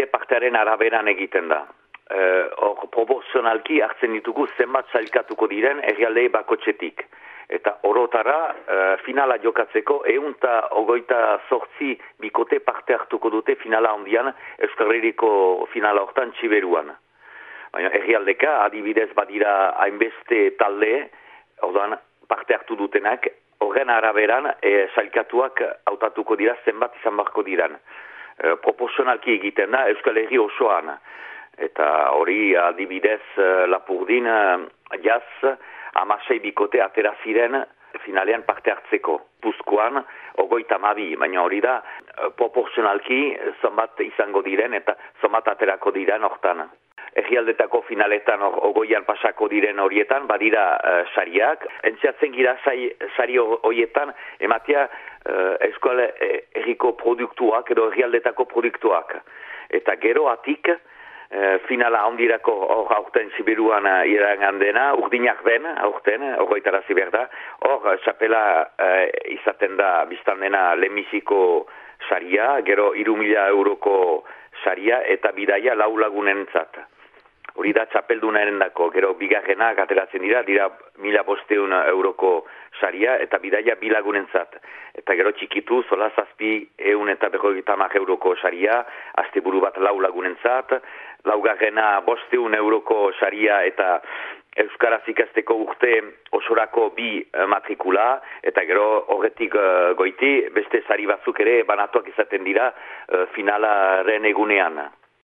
herrialde partearen araberan egiten da. Hor, uh, proporzionalki hartzen ditugu zenbat zailkatuko diren herrialdei bakotxetik. Eta orotara, uh, finala jokatzeko, eunta ogoita sortzi bikote parte hartuko dute finala ondian, Euskarreriko finala hortan txiberuan. Baina herrialdeka, adibidez badira hainbeste talde, orduan parte hartu dutenak, horren araberan, e, zailkatuak hautatuko dira zenbat izan barko diran. E, proporzionalki egiten da Euskal Herri osoan. Eta hori adibidez e, Lapurdin e, jaz amasei bikote atera ziren finalean parte hartzeko. Puzkoan, ogoita mabi, baina hori da proporzionalki zonbat izango diren eta zonbat aterako diren hortan egialdetako finaletan ogoian pasako diren horietan, badira uh, sariak. Entziatzen gira sari horietan, ematea uh, eskuale erriko produktuak edo egialdetako produktuak. Eta gero atik, uh, finala ondirako hor aurten Sibiruan irangan dena, urdinak ben, aurten, horretara ziberda, hor, txapela uh, izaten da biztan dena lemiziko saria, gero irumila euroko saria eta bidaia lau lagunen zata hori da txapeldunaren dako, gero bigarrenak ateratzen dira, dira mila bosteun euroko saria, eta bidaia bilagunen zat. Eta gero txikitu, zola zazpi eun eta berroitamak euroko saria, azte buru bat lau lagunen zat, laugarrena bosteun euroko saria eta Euskaraz ikasteko urte osorako bi uh, matrikula, eta gero horretik uh, goiti, beste sari batzuk ere banatuak izaten dira uh, finalaren egunean.